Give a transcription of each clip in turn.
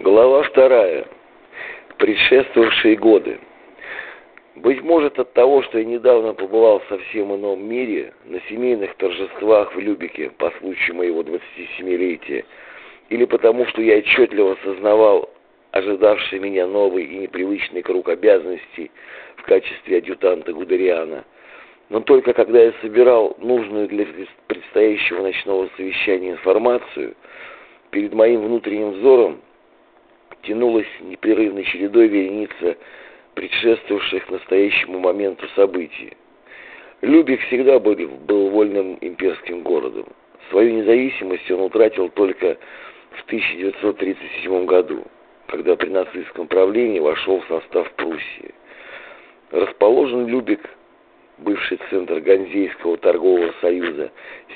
Глава вторая. Предшествовавшие годы. Быть может от того, что я недавно побывал в совсем ином мире, на семейных торжествах в Любике по случаю моего 27-летия, или потому, что я отчетливо осознавал ожидавший меня новый и непривычный круг обязанностей в качестве адъютанта Гудериана. Но только когда я собирал нужную для предстоящего ночного совещания информацию, перед моим внутренним взором тянулась непрерывной чередой вереница предшествовавших настоящему моменту событий. Любик всегда был, был вольным имперским городом. Свою независимость он утратил только в 1937 году, когда при нацистском правлении вошел в состав Пруссии. Расположен Любик, бывший центр Ганзейского торгового союза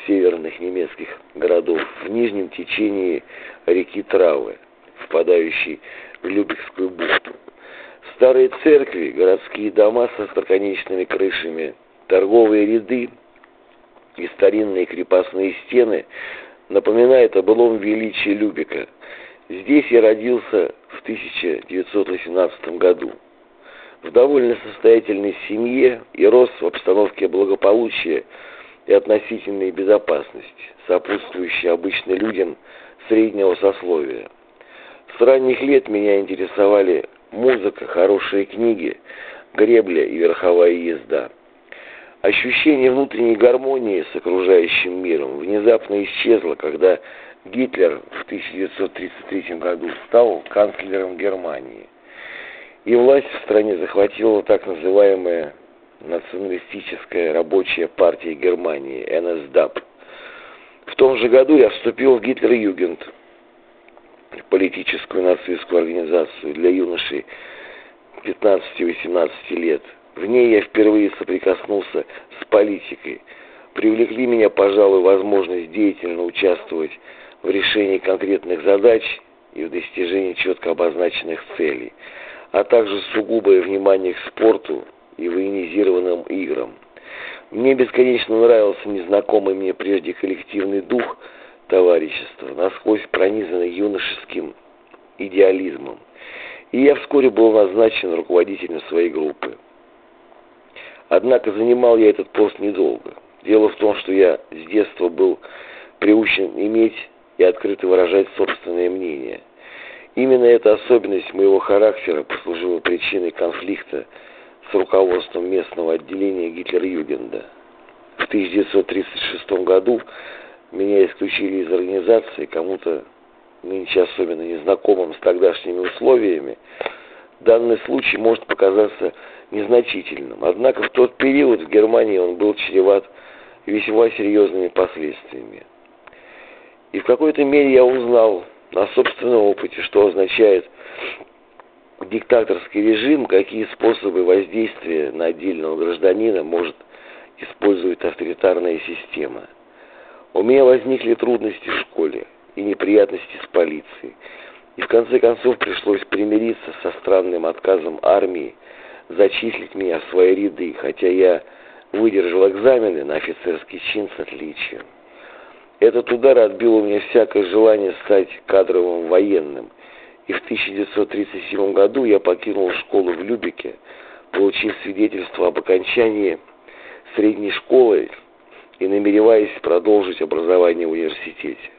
северных немецких городов, в нижнем течении реки Травы впадающий в Любекскую бухту. Старые церкви, городские дома со остроконечными крышами, торговые ряды и старинные крепостные стены напоминают о былом величии Любека. Здесь я родился в 1918 году. В довольно состоятельной семье и рос в обстановке благополучия и относительной безопасности, сопутствующей обычно людям среднего сословия. С ранних лет меня интересовали музыка, хорошие книги, гребля и верховая езда. Ощущение внутренней гармонии с окружающим миром внезапно исчезло, когда Гитлер в 1933 году стал канцлером Германии. И власть в стране захватила так называемая националистическая рабочая партия Германии, НСДАП. В том же году я вступил в Гитлер-Югент – политическую нацистскую организацию для юношей 15-18 лет. В ней я впервые соприкоснулся с политикой. Привлекли меня, пожалуй, возможность деятельно участвовать в решении конкретных задач и в достижении четко обозначенных целей, а также сугубое внимание к спорту и военизированным играм. Мне бесконечно нравился незнакомый мне прежде коллективный дух – товарищества, насквозь пронизанный юношеским идеализмом. И я вскоре был назначен руководителем своей группы. Однако занимал я этот пост недолго. Дело в том, что я с детства был приучен иметь и открыто выражать собственное мнение. Именно эта особенность моего характера послужила причиной конфликта с руководством местного отделения Гитлер-Югенда. В 1936 году меня исключили из организации, кому-то нынче особенно незнакомым с тогдашними условиями, данный случай может показаться незначительным. Однако в тот период в Германии он был чреват весьма серьезными последствиями. И в какой-то мере я узнал на собственном опыте, что означает диктаторский режим, какие способы воздействия на отдельного гражданина может использовать авторитарная система. У меня возникли трудности в школе и неприятности с полицией. И в конце концов пришлось примириться со странным отказом армии зачислить меня в свои ряды, хотя я выдержал экзамены на офицерский чин с отличием. Этот удар отбил у меня всякое желание стать кадровым военным, и в 1937 году я покинул школу в Любике, получив свидетельство об окончании средней школы и намереваясь продолжить образование в университете.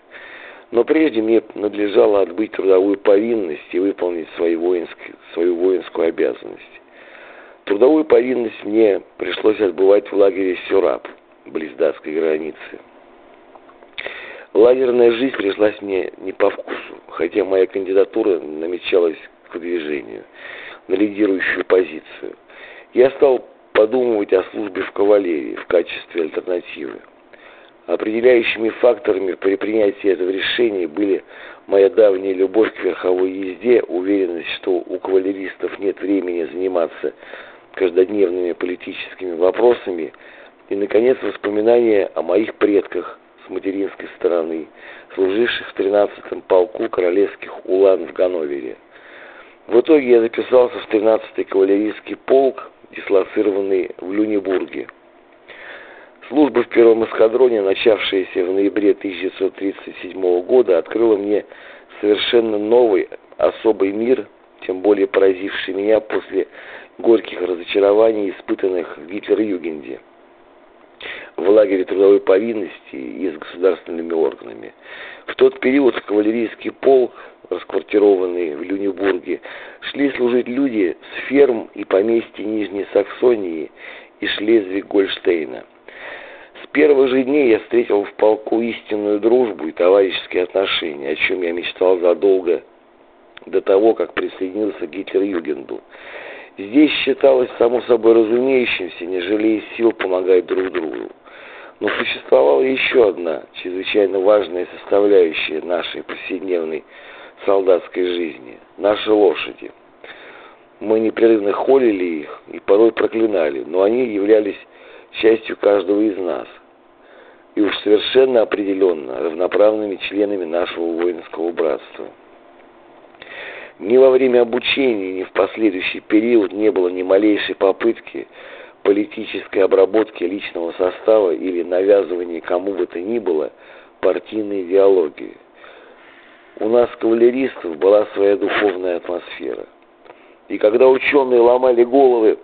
Но прежде мне надлежало отбыть трудовую повинность и выполнить свою воинскую, свою воинскую обязанность. Трудовую повинность мне пришлось отбывать в лагере Сюраб, близ датской границы. Лагерная жизнь пришлась мне не по вкусу, хотя моя кандидатура намечалась к выдвижению на лидирующую позицию. Я стал подумывать о службе в кавалерии в качестве альтернативы. Определяющими факторами при принятии этого решения были моя давняя любовь к верховой езде, уверенность, что у кавалеристов нет времени заниматься каждодневными политическими вопросами и, наконец, воспоминания о моих предках с материнской стороны, служивших в 13-м полку королевских улан в Ганновере. В итоге я записался в 13-й кавалерийский полк, дислоцированный в Люнебурге. Служба в первом эскадроне, начавшаяся в ноябре 1937 года, открыла мне совершенно новый особый мир, тем более поразивший меня после горьких разочарований, испытанных в Гитлер-Югенде в лагере трудовой повинности и с государственными органами. В тот период кавалерийский полк, расквартированный в Люнебурге, шли служить люди с ферм и поместья Нижней Саксонии и Шлезвиг-Гольштейна. С первых же дней я встретил в полку истинную дружбу и товарищеские отношения, о чем я мечтал задолго до того, как присоединился к Гитлер-Югенду. Здесь считалось само собой разумеющимся, не жалея сил помогать друг другу. Но существовала еще одна, чрезвычайно важная составляющая нашей повседневной солдатской жизни – наши лошади. Мы непрерывно холили их и порой проклинали, но они являлись частью каждого из нас и уж совершенно определенно равноправными членами нашего воинского братства. Ни во время обучения, ни в последующий период не было ни малейшей попытки политической обработки личного состава или навязывания кому бы то ни было партийной идеологии. У нас, кавалеристов, была своя духовная атмосфера. И когда ученые ломали головы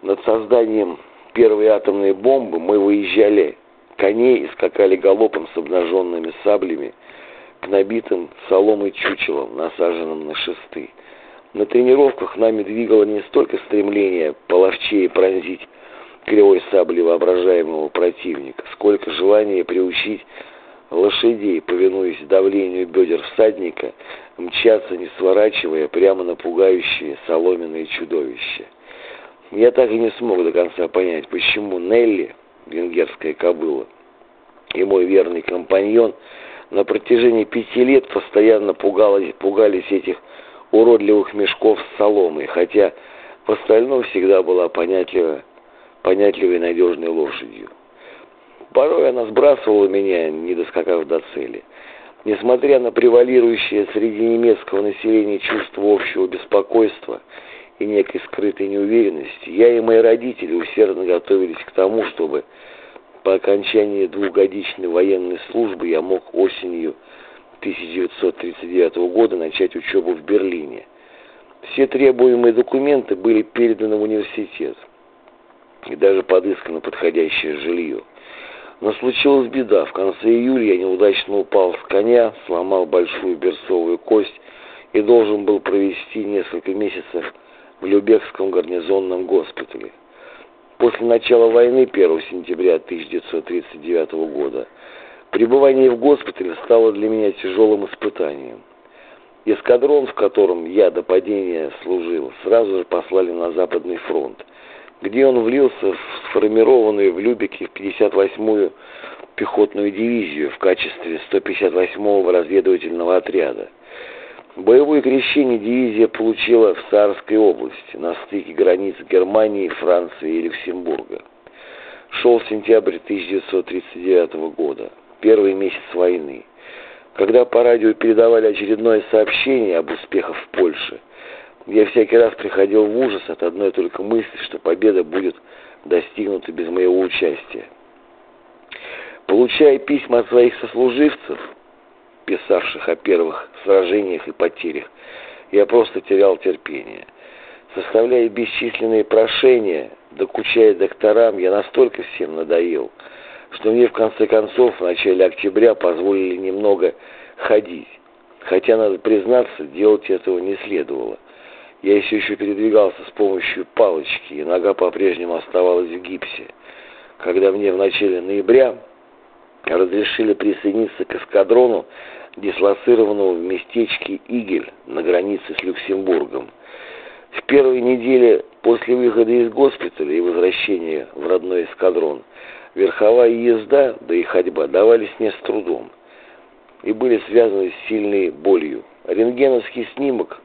над созданием первой атомной бомбы, мы выезжали коней и скакали галопом с обнаженными саблями к набитым соломой чучелам, насаженным на шесты. На тренировках нами двигало не столько стремление половчее пронзить кривой саблей воображаемого противника, сколько желание приучить лошадей, повинуясь давлению бедер всадника, мчаться, не сворачивая, прямо на пугающие соломенные чудовища. Я так и не смог до конца понять, почему Нелли, венгерская кобыла, и мой верный компаньон на протяжении пяти лет постоянно пугались, пугались этих уродливых мешков с соломой, хотя в остальном всегда была понятливой, понятливой и надежной лошадью. Порой она сбрасывала меня, не доскакав до цели. Несмотря на превалирующее среди немецкого населения чувство общего беспокойства и некой скрытой неуверенности, я и мои родители усердно готовились к тому, чтобы по окончании двухгодичной военной службы я мог осенью 1939 года начать учебу в Берлине. Все требуемые документы были переданы в университет и даже подыскано подходящее жилье. Но случилась беда. В конце июля я неудачно упал с коня, сломал большую берцовую кость и должен был провести несколько месяцев в Любекском гарнизонном госпитале. После начала войны 1 сентября 1939 года пребывание в госпитале стало для меня тяжелым испытанием. Эскадрон, в котором я до падения служил, сразу же послали на Западный фронт – где он влился в сформированную в Любике 58-ю пехотную дивизию в качестве 158-го разведывательного отряда. Боевое крещение дивизия получила в Саарской области, на стыке границ Германии, Франции и Люксембурга. Шел сентябрь 1939 года, первый месяц войны. Когда по радио передавали очередное сообщение об успехах в Польше, я всякий раз приходил в ужас от одной только мысли, что победа будет достигнута без моего участия. Получая письма от своих сослуживцев, писавших о первых сражениях и потерях, я просто терял терпение. Составляя бесчисленные прошения, докучая докторам, я настолько всем надоел, что мне в конце концов в начале октября позволили немного ходить. Хотя, надо признаться, делать этого не следовало. Я все еще передвигался с помощью палочки, и нога по-прежнему оставалась в гипсе. Когда мне в начале ноября разрешили присоединиться к эскадрону, дислоцированному в местечке Игель на границе с Люксембургом. В первой неделе после выхода из госпиталя и возвращения в родной эскадрон верховая езда, да и ходьба давались мне с трудом и были связаны с сильной болью. Рентгеновский снимок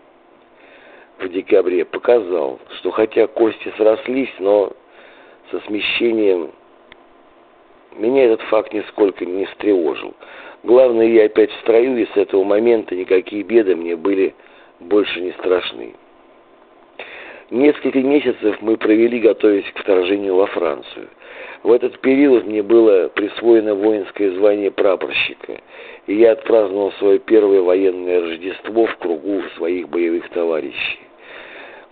в декабре показал, что хотя кости срослись, но со смещением меня этот факт нисколько не встревожил. Главное, я опять в строю, и с этого момента никакие беды мне были больше не страшны. Несколько месяцев мы провели, готовясь к вторжению во Францию. В этот период мне было присвоено воинское звание прапорщика, и я отпраздновал свое первое военное Рождество в кругу своих боевых товарищей.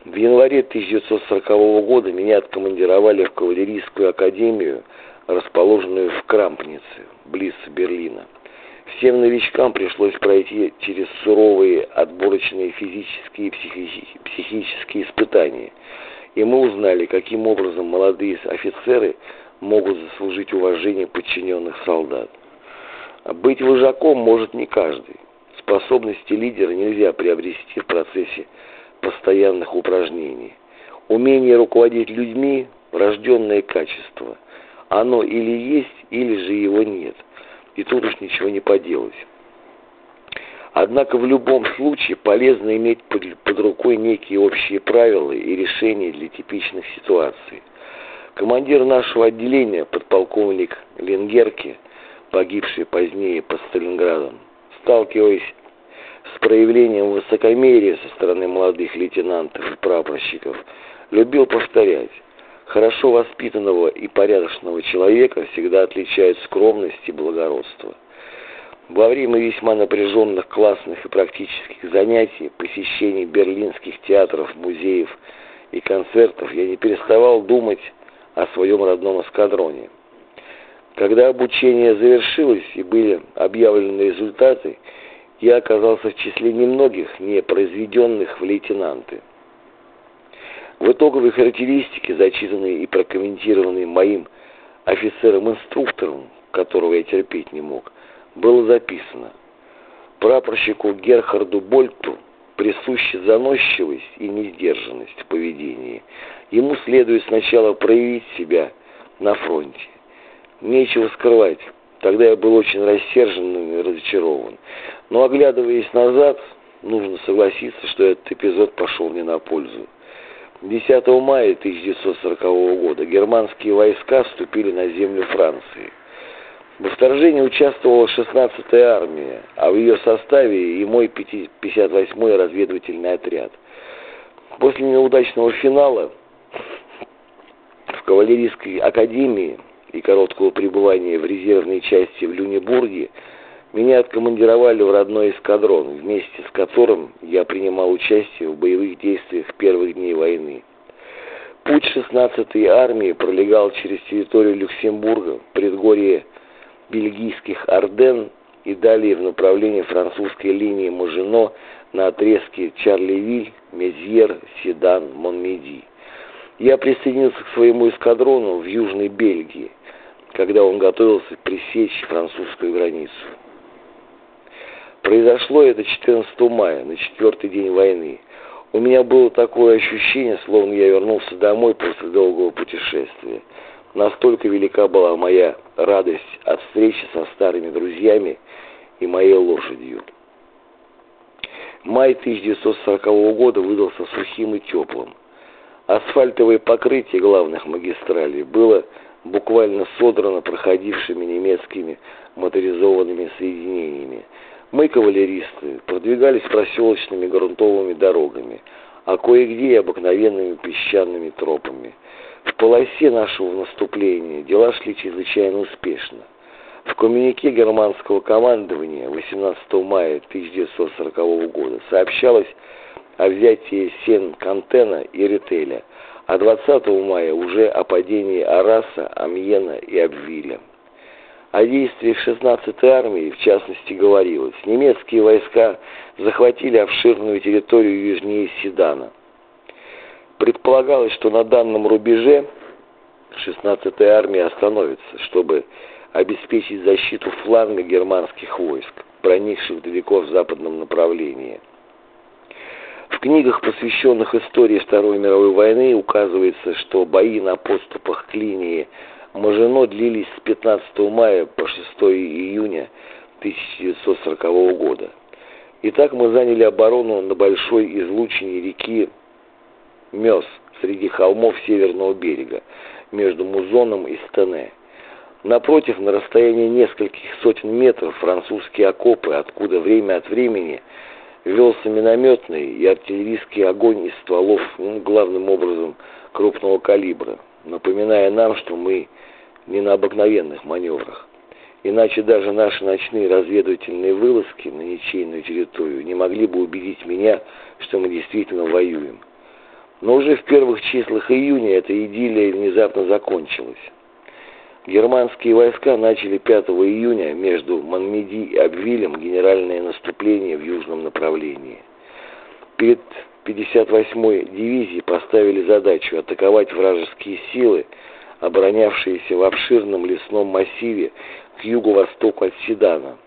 В январе 1940 года меня откомандировали в кавалерийскую академию, расположенную в Крампнице, близ Берлина. Всем новичкам пришлось пройти через суровые отборочные физические и психические испытания, и мы узнали, каким образом молодые офицеры могут заслужить уважение подчиненных солдат. А быть вожаком может не каждый. Способности лидера нельзя приобрести в процессе постоянных упражнений. Умение руководить людьми – врожденное качество. Оно или есть, или же его нет. И тут уж ничего не поделать. Однако в любом случае полезно иметь под, под рукой некие общие правила и решения для типичных ситуаций. Командир нашего отделения, подполковник Ленгерки, погибший позднее под Сталинградом, сталкиваясь с проявлением высокомерия со стороны молодых лейтенантов и прапорщиков, любил повторять, хорошо воспитанного и порядочного человека всегда отличают скромность и благородство. Во время весьма напряженных классных и практических занятий, посещений берлинских театров, музеев и концертов я не переставал думать о своем родном эскадроне. Когда обучение завершилось и были объявлены результаты, я оказался в числе немногих, не произведенных в лейтенанты. В итоговой характеристике, зачитанной и прокомментированной моим офицером-инструктором, которого я терпеть не мог, было записано «Прапорщику Герхарду Больту присуща заносчивость и несдержанность в поведении. Ему следует сначала проявить себя на фронте. Нечего скрывать, тогда я был очень рассержен и разочарован. Но оглядываясь назад, нужно согласиться, что этот эпизод пошел мне на пользу. 10 мая 1940 года германские войска вступили на землю Франции. Во вторжении участвовала 16-я армия, а в ее составе и мой 58-й разведывательный отряд. После неудачного финала в кавалерийской академии и короткого пребывания в резервной части в Люнебурге меня откомандировали в родной эскадрон, вместе с которым я принимал участие в боевых действиях первых дней войны. Путь 16-й армии пролегал через территорию Люксембурга, предгорье бельгийских Орден и далее в направлении французской линии Мажино на отрезке Чарлевиль, Мезьер, Седан, Монмеди. Я присоединился к своему эскадрону в Южной Бельгии, когда он готовился пресечь французскую границу. Произошло это 14 мая, на четвертый день войны. У меня было такое ощущение, словно я вернулся домой после долгого путешествия. Настолько велика была моя радость от встречи со старыми друзьями и моей лошадью. Май 1940 года выдался сухим и теплым. Асфальтовое покрытие главных магистралей было буквально содрано проходившими немецкими моторизованными соединениями. Мы, кавалеристы, продвигались проселочными грунтовыми дорогами, а кое-где и обыкновенными песчаными тропами. В полосе нашего наступления дела шли чрезвычайно успешно. В коммюнике германского командования 18 мая 1940 года сообщалось о взятии Сен-Кантена и Ретеля, а 20 мая уже о падении Араса, Амьена и Абвиля. О действиях 16-й армии, в частности, говорилось. Немецкие войска захватили обширную территорию южнее Седана. Предполагалось, что на данном рубеже 16-я армия остановится, чтобы обеспечить защиту фланга германских войск, проникших далеко в западном направлении. В книгах, посвященных истории Второй мировой войны, указывается, что бои на подступах к линии Мажино длились с 15 мая по 6 июня 1940 года. Итак, мы заняли оборону на большой излучине реки Мёс среди холмов северного берега, между Музоном и Стене. Напротив, на расстоянии нескольких сотен метров, французские окопы, откуда время от времени велся минометный и артиллерийский огонь из стволов, ну, главным образом крупного калибра, напоминая нам, что мы не на обыкновенных маневрах. Иначе даже наши ночные разведывательные вылазки на ничейную территорию не могли бы убедить меня, что мы действительно воюем. Но уже в первых числах июня эта идиллия внезапно закончилась. Германские войска начали 5 июня между Манмеди и Абвилем генеральное наступление в южном направлении. Перед 58-й дивизией поставили задачу атаковать вражеские силы, оборонявшиеся в обширном лесном массиве к юго-востоку от Седана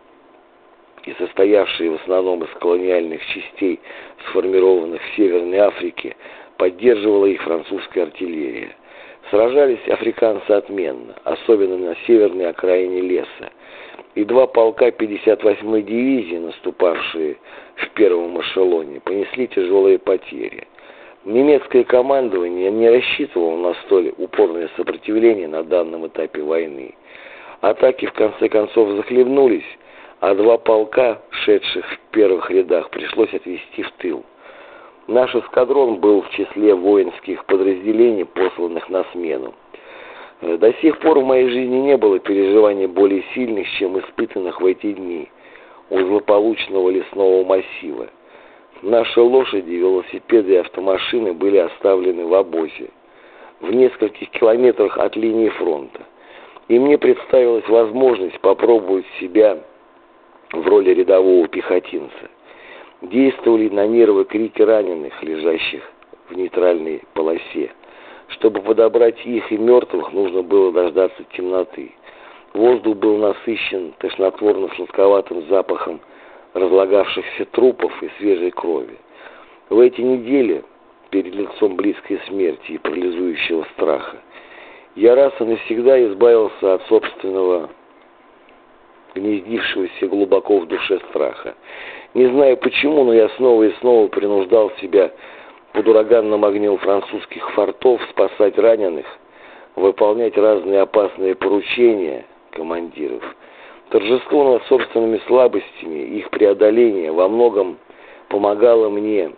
и состоявшие в основном из колониальных частей, сформированных в Северной Африке, поддерживала их французская артиллерия. Сражались африканцы отменно, особенно на северной окраине леса. И два полка 58-й дивизии, наступавшие в первом эшелоне, понесли тяжелые потери. Немецкое командование не рассчитывало на столь упорное сопротивление на данном этапе войны. Атаки в конце концов захлебнулись, а два полка, шедших в первых рядах, пришлось отвести в тыл. Наш эскадрон был в числе воинских подразделений, посланных на смену. Э, до сих пор в моей жизни не было переживаний более сильных, чем испытанных в эти дни у злополучного лесного массива. Наши лошади, велосипеды и автомашины были оставлены в обозе, в нескольких километрах от линии фронта. И мне представилась возможность попробовать себя в роли рядового пехотинца действовали на нервы крики раненых, лежащих в нейтральной полосе. Чтобы подобрать их и мертвых, нужно было дождаться темноты. Воздух был насыщен тошнотворно-сладковатым запахом разлагавшихся трупов и свежей крови. В эти недели, перед лицом близкой смерти и парализующего страха, я раз и навсегда избавился от собственного гнездившегося глубоко в душе страха. Не знаю почему, но я снова и снова принуждал себя под ураганным огнем французских фортов спасать раненых, выполнять разные опасные поручения командиров. Торжество над собственными слабостями, их преодоление во многом помогало мне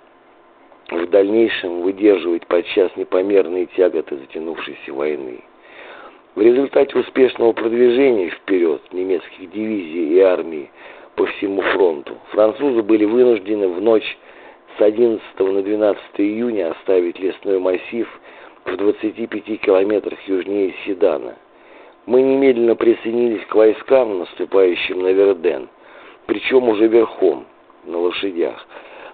в дальнейшем выдерживать подчас непомерные тяготы затянувшейся войны. В результате успешного продвижения вперед немецких дивизий и армий по всему фронту французы были вынуждены в ночь с 11 на 12 июня оставить лесной массив в 25 километрах южнее Седана. Мы немедленно присоединились к войскам, наступающим на Верден, причем уже верхом, на лошадях.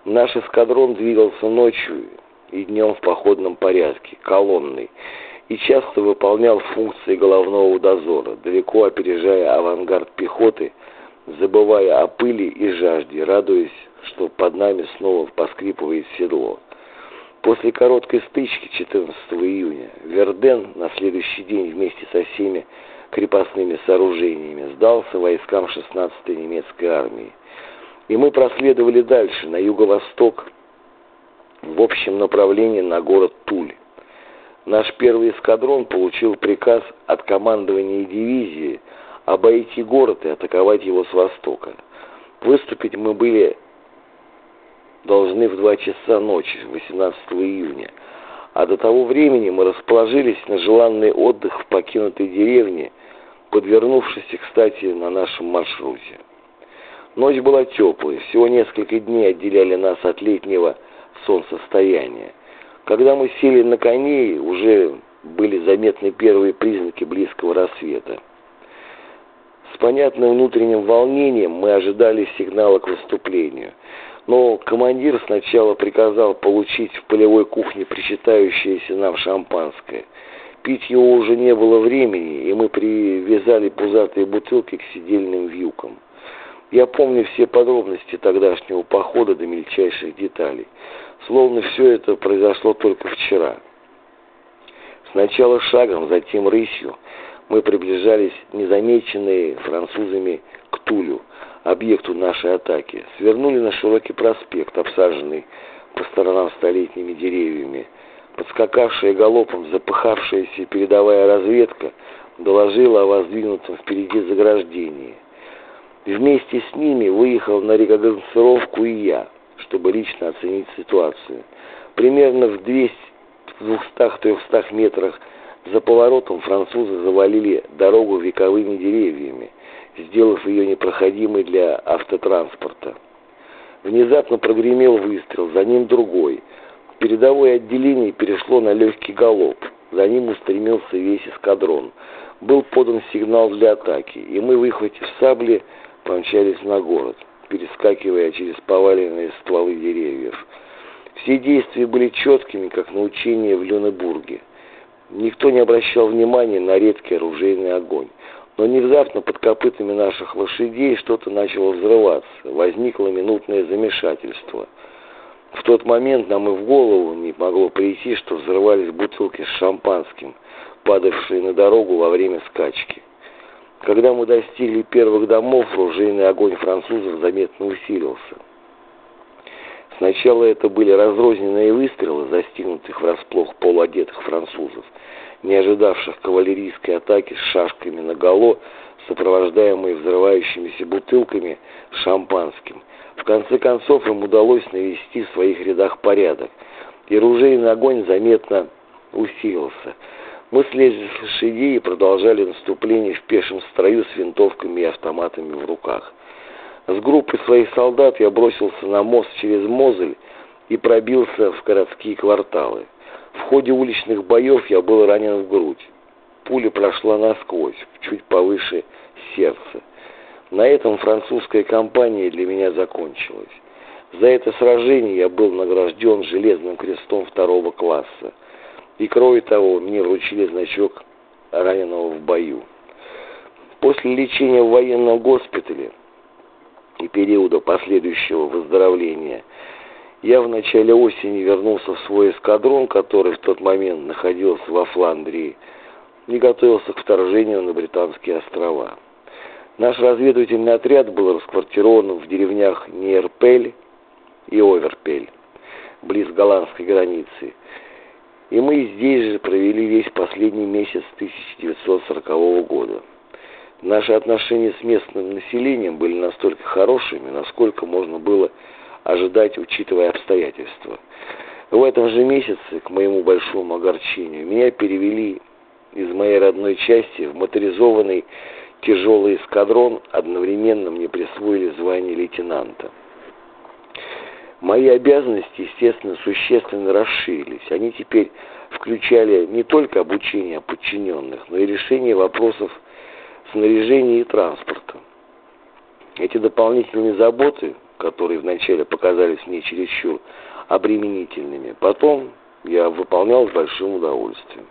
Наш эскадрон двигался ночью и днем в походном порядке, колонной, и часто выполнял функции головного дозора, далеко опережая авангард пехоты, забывая о пыли и жажде, радуясь, что под нами снова поскрипывает седло. После короткой стычки 14 июня Верден на следующий день вместе со всеми крепостными сооружениями сдался войскам 16-й немецкой армии. И мы проследовали дальше, на юго-восток, в общем направлении на город Туль. Наш первый эскадрон получил приказ от командования дивизии обойти город и атаковать его с востока. Выступить мы были должны в 2 часа ночи, 18 июня, а до того времени мы расположились на желанный отдых в покинутой деревне, подвернувшейся, кстати, на нашем маршруте. Ночь была теплой, всего несколько дней отделяли нас от летнего солнцестояния. Когда мы сели на коней, уже были заметны первые признаки близкого рассвета. С понятным внутренним волнением мы ожидали сигнала к выступлению. Но командир сначала приказал получить в полевой кухне причитающееся нам шампанское. Пить его уже не было времени, и мы привязали пузатые бутылки к сидельным вьюкам. Я помню все подробности тогдашнего похода до мельчайших деталей словно все это произошло только вчера. Сначала шагом, затем рысью мы приближались незамеченные французами к Тулю, объекту нашей атаки. Свернули на широкий проспект, обсаженный по сторонам столетними деревьями. Подскакавшая галопом запыхавшаяся передовая разведка доложила о воздвигнутом впереди заграждении. Вместе с ними выехал на рекогносцировку и я – чтобы лично оценить ситуацию. Примерно в 200-300 метрах за поворотом французы завалили дорогу вековыми деревьями, сделав ее непроходимой для автотранспорта. Внезапно прогремел выстрел, за ним другой. Передовое отделение перешло на легкий галоп. За ним устремился весь эскадрон. Был подан сигнал для атаки, и мы, выхватив сабли, помчались на город, перескакивая через поваленные стволы деревьев. Все действия были четкими, как на учении в Люнебурге. Никто не обращал внимания на редкий оружейный огонь. Но внезапно под копытами наших лошадей что-то начало взрываться. Возникло минутное замешательство. В тот момент нам и в голову не могло прийти, что взрывались бутылки с шампанским, падавшие на дорогу во время скачки. Когда мы достигли первых домов, ружейный огонь французов заметно усилился. Сначала это были разрозненные выстрелы, застигнутых врасплох полуодетых французов, не ожидавших кавалерийской атаки с шашками наголо, сопровождаемые взрывающимися бутылками шампанским. В конце концов им удалось навести в своих рядах порядок, и ружейный огонь заметно усилился. Мы слезли с лошадей и продолжали наступление в пешем строю с винтовками и автоматами в руках. С группой своих солдат я бросился на мост через Мозель и пробился в городские кварталы. В ходе уличных боев я был ранен в грудь. Пуля прошла насквозь, чуть повыше сердца. На этом французская кампания для меня закончилась. За это сражение я был награжден железным крестом второго класса. И кроме того, мне вручили значок раненого в бою. После лечения в военном госпитале и периода последующего выздоровления я в начале осени вернулся в свой эскадрон, который в тот момент находился во Фландрии, и готовился к вторжению на Британские острова. Наш разведывательный отряд был расквартирован в деревнях Нейрпель и Оверпель, близ голландской границы. И мы здесь же провели весь последний месяц 1940 года. Наши отношения с местным населением были настолько хорошими, насколько можно было ожидать, учитывая обстоятельства. В этом же месяце, к моему большому огорчению, меня перевели из моей родной части в моторизованный тяжелый эскадрон, одновременно мне присвоили звание лейтенанта. Мои обязанности, естественно, существенно расширились. Они теперь включали не только обучение подчиненных, но и решение вопросов снаряжения и транспорта. Эти дополнительные заботы, которые вначале показались мне чересчур обременительными, потом я выполнял с большим удовольствием.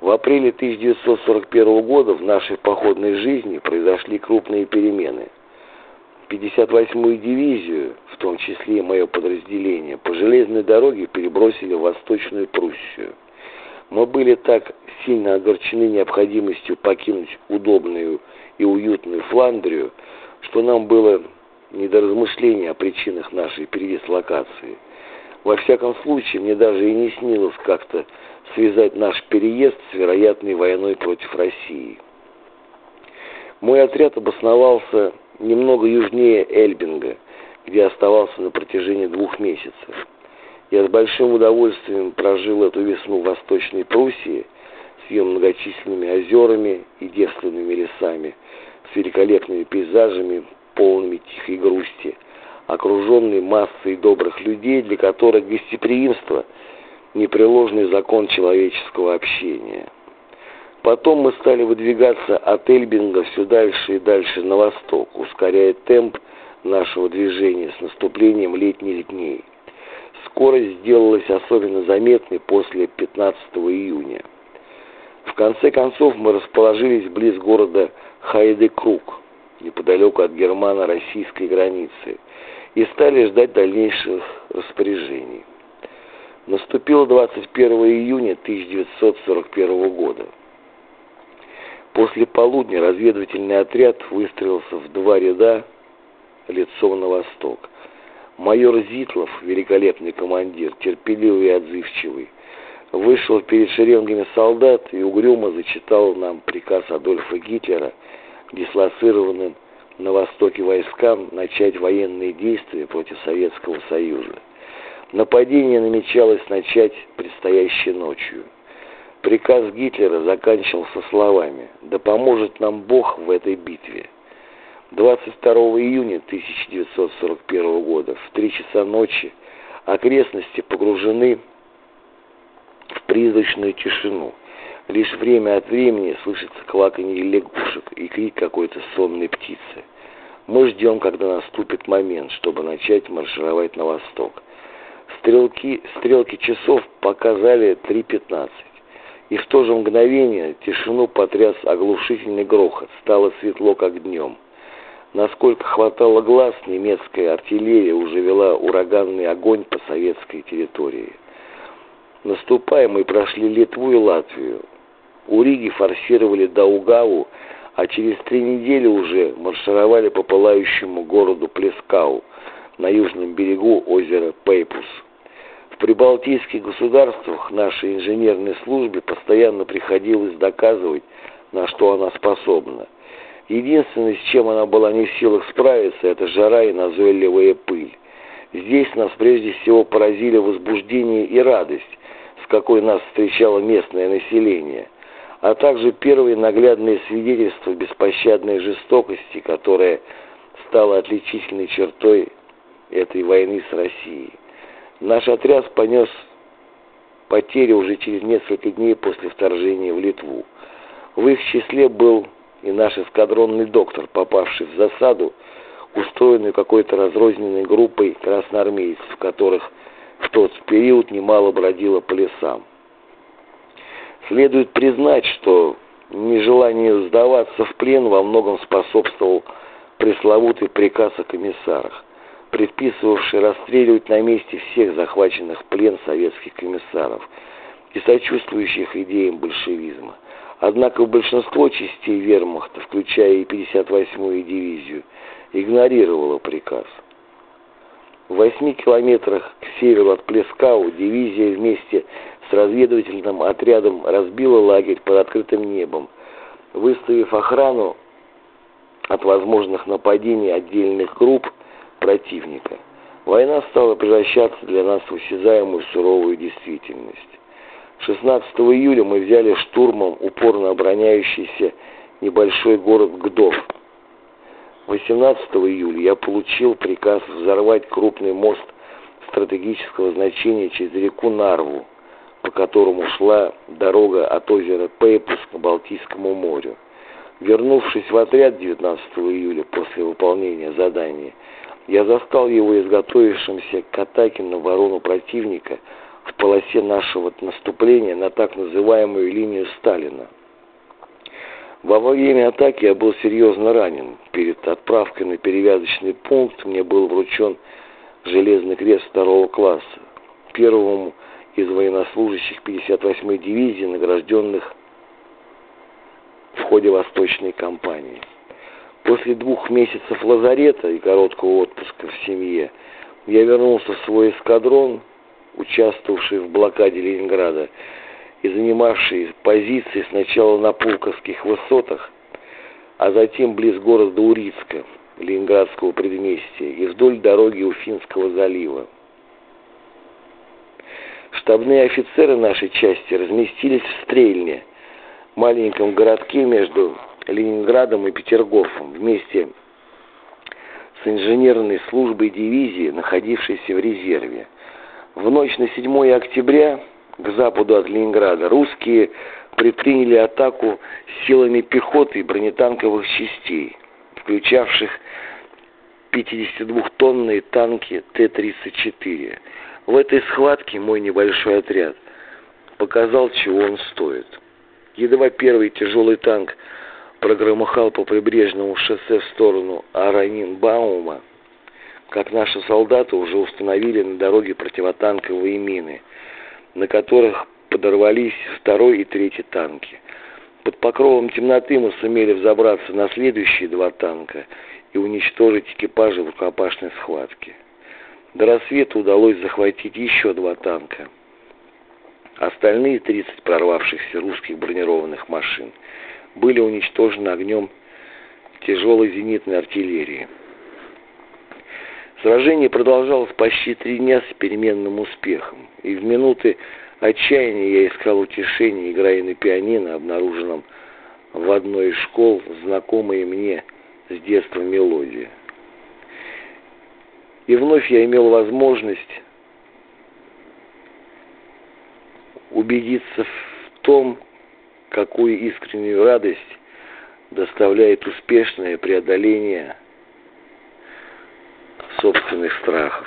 В апреле 1941 года в нашей походной жизни произошли крупные перемены. 58-ю дивизию, в том числе и мое подразделение, по железной дороге перебросили в Восточную Пруссию. Мы были так сильно огорчены необходимостью покинуть удобную и уютную Фландрию, что нам было не до размышления о причинах нашей передислокации. Во всяком случае, мне даже и не снилось как-то связать наш переезд с вероятной войной против России. Мой отряд обосновался немного южнее Эльбинга, где оставался на протяжении двух месяцев. Я с большим удовольствием прожил эту весну в Восточной Пруссии с ее многочисленными озерами и девственными лесами, с великолепными пейзажами, полными тихой грусти, окруженный массой добрых людей, для которых гостеприимство – непреложный закон человеческого общения. Потом мы стали выдвигаться от Эльбинга все дальше и дальше на восток, ускоряя темп нашего движения с наступлением летних дней. Скорость сделалась особенно заметной после 15 июня. В конце концов мы расположились близ города Хайдекрук, неподалеку от германо-российской границы, и стали ждать дальнейших распоряжений. Наступило 21 июня 1941 года. После полудня разведывательный отряд выстроился в два ряда лицом на восток. Майор Зитлов, великолепный командир, терпеливый и отзывчивый, вышел перед шеренгами солдат и угрюмо зачитал нам приказ Адольфа Гитлера, дислоцированным на востоке войскам начать военные действия против Советского Союза. Нападение намечалось начать предстоящей ночью. Приказ Гитлера заканчивался словами «Да поможет нам Бог в этой битве». 22 июня 1941 года в 3 часа ночи окрестности погружены в призрачную тишину. Лишь время от времени слышится кваканье лягушек и крик какой-то сонной птицы. Мы ждем, когда наступит момент, чтобы начать маршировать на восток. Стрелки, стрелки часов показали 3.15. И в то же мгновение тишину потряс оглушительный грохот. Стало светло, как днем. Насколько хватало глаз, немецкая артиллерия уже вела ураганный огонь по советской территории. Наступая, мы прошли Литву и Латвию. У Риги форсировали Даугаву, а через три недели уже маршировали по пылающему городу Плескау на южном берегу озера Пейпус. Прибалтийских государствах нашей инженерной службе постоянно приходилось доказывать, на что она способна. Единственное, с чем она была не в силах справиться, это жара и назойливая пыль. Здесь нас прежде всего поразили возбуждение и радость, с какой нас встречало местное население – а также первые наглядные свидетельства беспощадной жестокости, которая стала отличительной чертой этой войны с Россией. Наш отряд понес потери уже через несколько дней после вторжения в Литву. В их числе был и наш эскадронный доктор, попавший в засаду, устроенную какой-то разрозненной группой красноармейцев, которых в тот период немало бродило по лесам. Следует признать, что нежелание сдаваться в плен во многом способствовал пресловутый приказ о комиссарах, предписывавший расстреливать на месте всех захваченных в плен советских комиссаров и сочувствующих идеям большевизма. Однако большинство частей вермахта, включая и 58-ю дивизию, игнорировало приказ. В восьми километрах к северу от Плескау дивизия вместе с разведывательным отрядом разбила лагерь под открытым небом, выставив охрану от возможных нападений отдельных групп противника. Война стала превращаться для нас в осязаемую суровую действительность. 16 июля мы взяли штурмом упорно обороняющийся небольшой город Гдов. 18 июля я получил приказ взорвать крупный мост стратегического значения через реку Нарву, по которому шла дорога от озера Пейпус к Балтийскому морю. Вернувшись в отряд 19 июля после выполнения задания, я застал его изготовившимся к атаке на ворону противника в полосе нашего наступления на так называемую линию Сталина. Во время атаки я был серьезно ранен. Перед отправкой на перевязочный пункт мне был вручен железный крест второго класса. Первому из военнослужащих 58-й дивизии, награжденных в ходе Восточной кампании. После двух месяцев лазарета и короткого отпуска в семье я вернулся в свой эскадрон, участвовавший в блокаде Ленинграда и занимавший позиции сначала на Пулковских высотах, а затем близ города Урицка, Ленинградского предместья, и вдоль дороги Уфимского залива. Штабные офицеры нашей части разместились в Стрельне, маленьком городке между Ленинградом и Петергофом, вместе с инженерной службой дивизии, находившейся в резерве. В ночь на 7 октября к западу от Ленинграда русские предприняли атаку силами пехоты и бронетанковых частей, включавших 52-тонные танки Т-34. В этой схватке мой небольшой отряд показал, чего он стоит. Едва первый тяжелый танк прогромыхал по прибрежному шоссе в сторону Аранинбаума, как наши солдаты уже установили на дороге противотанковые мины, на которых подорвались второй и третий танки. Под покровом темноты мы сумели взобраться на следующие два танка и уничтожить экипажи в рукопашной схватке. До рассвета удалось захватить еще два танка. Остальные 30 прорвавшихся русских бронированных машин были уничтожены огнем тяжелой зенитной артиллерии. Сражение продолжалось почти три дня с переменным успехом, и в минуты отчаяния я искал утешения, играя на пианино, обнаруженном в одной из школ, знакомые мне с детства мелодии. И вновь я имел возможность убедиться в том, какую искреннюю радость доставляет успешное преодоление собственных страхов.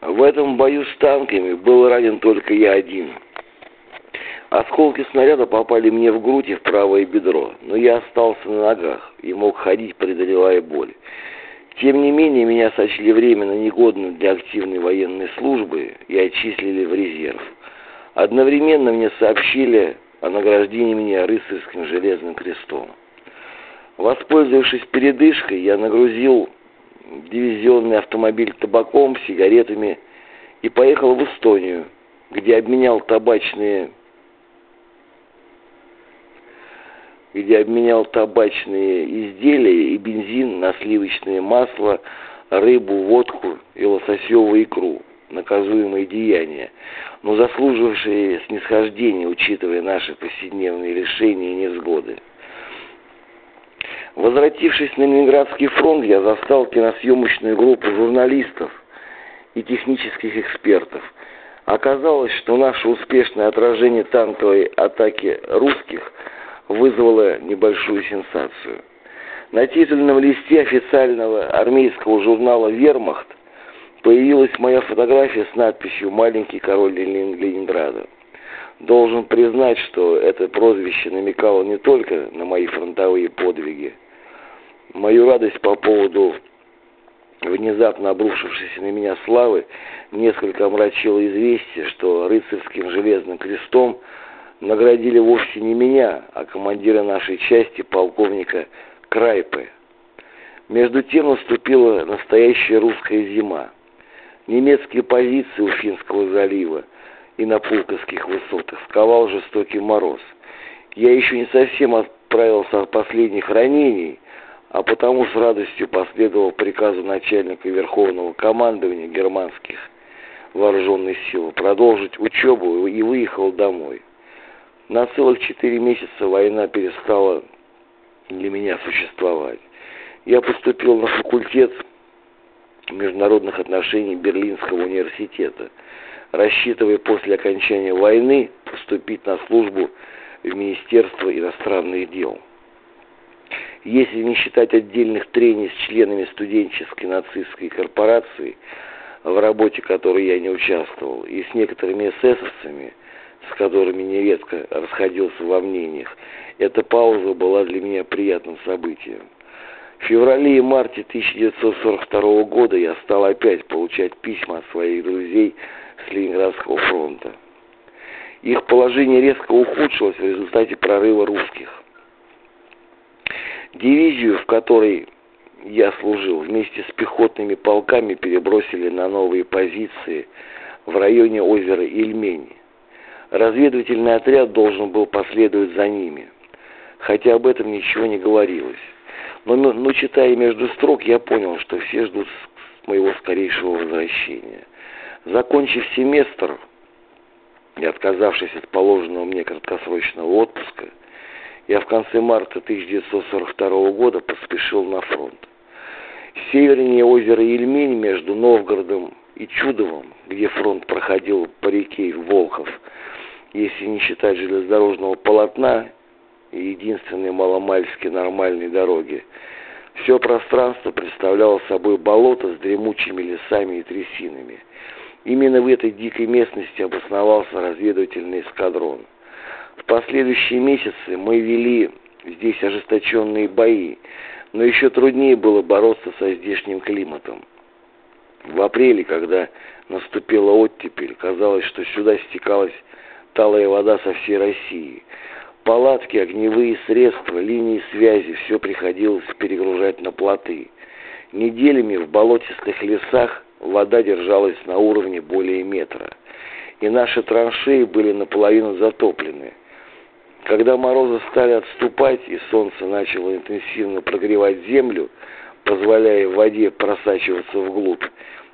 В этом бою с танками был ранен только я один. Осколки снаряда попали мне в грудь и в правое бедро, но я остался на ногах и мог ходить, преодолевая боль. Тем не менее, меня сочли временно негодным для активной военной службы и отчислили в резерв. Одновременно мне сообщили о награждении меня рыцарским железным крестом. Воспользовавшись передышкой, я нагрузил дивизионный автомобиль табаком, сигаретами и поехал в Эстонию, где обменял табачные где обменял табачные изделия и бензин на сливочное масло, рыбу, водку и лососевую икру. Наказуемые деяния, но заслуживавшие снисхождения, учитывая наши повседневные лишения и невзгоды. Возвратившись на Ленинградский фронт, я застал киносъемочную группу журналистов и технических экспертов. Оказалось, что наше успешное отражение танковой атаки русских – вызвало небольшую сенсацию. На титульном листе официального армейского журнала «Вермахт» появилась моя фотография с надписью «Маленький король Ленинграда». Должен признать, что это прозвище намекало не только на мои фронтовые подвиги. Мою радость по поводу внезапно обрушившейся на меня славы несколько омрачило известие, что рыцарским железным крестом – наградили вовсе не меня, а командира нашей части, полковника Крайпы. Между тем наступила настоящая русская зима. Немецкие позиции у Финского залива и на Пулковских высотах сковал жестокий мороз. Я еще не совсем отправился от последних ранений, а потому с радостью последовал приказу начальника Верховного командования германских вооруженных сил продолжить учебу и выехал домой. На целых четыре месяца война перестала для меня существовать. Я поступил на факультет международных отношений Берлинского университета, рассчитывая после окончания войны поступить на службу в Министерство иностранных дел. Если не считать отдельных трений с членами студенческой нацистской корпорации, в работе которой я не участвовал, и с некоторыми эсэсовцами, с которыми нередко расходился во мнениях, эта пауза была для меня приятным событием. В феврале и марте 1942 года я стал опять получать письма от своих друзей с Ленинградского фронта. Их положение резко ухудшилось в результате прорыва русских. Дивизию, в которой я служил, вместе с пехотными полками перебросили на новые позиции в районе озера Ильмень. Разведывательный отряд должен был последовать за ними, хотя об этом ничего не говорилось. Но, но, но читая между строк, я понял, что все ждут моего скорейшего возвращения. Закончив семестр и отказавшись от положенного мне краткосрочного отпуска, я в конце марта 1942 года поспешил на фронт. Севернее озера Ельмень между Новгородом и Чудовым, где фронт проходил по реке Волхов, если не считать железнодорожного полотна и единственной маломальски нормальной дороги. Все пространство представляло собой болото с дремучими лесами и трясинами. Именно в этой дикой местности обосновался разведывательный эскадрон. В последующие месяцы мы вели здесь ожесточенные бои, но еще труднее было бороться со здешним климатом. В апреле, когда наступила оттепель, казалось, что сюда стекалась талая вода со всей России. Палатки, огневые средства, линии связи – все приходилось перегружать на плоты. Неделями в болотистых лесах вода держалась на уровне более метра, и наши траншеи были наполовину затоплены. Когда морозы стали отступать и солнце начало интенсивно прогревать землю, позволяя воде просачиваться вглубь,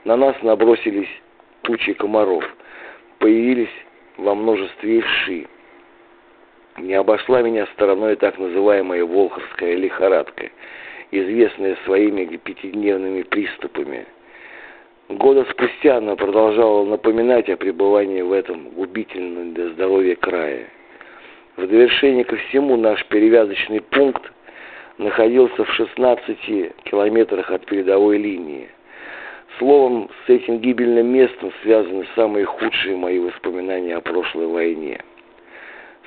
на нас набросились тучи комаров, появились во множестве вши. Не обошла меня стороной так называемая волховская лихорадка, известная своими пятидневными приступами. Года спустя она продолжала напоминать о пребывании в этом губительном для здоровья крае. В довершение ко всему наш перевязочный пункт находился в 16 километрах от передовой линии. Словом, с этим гибельным местом связаны самые худшие мои воспоминания о прошлой войне.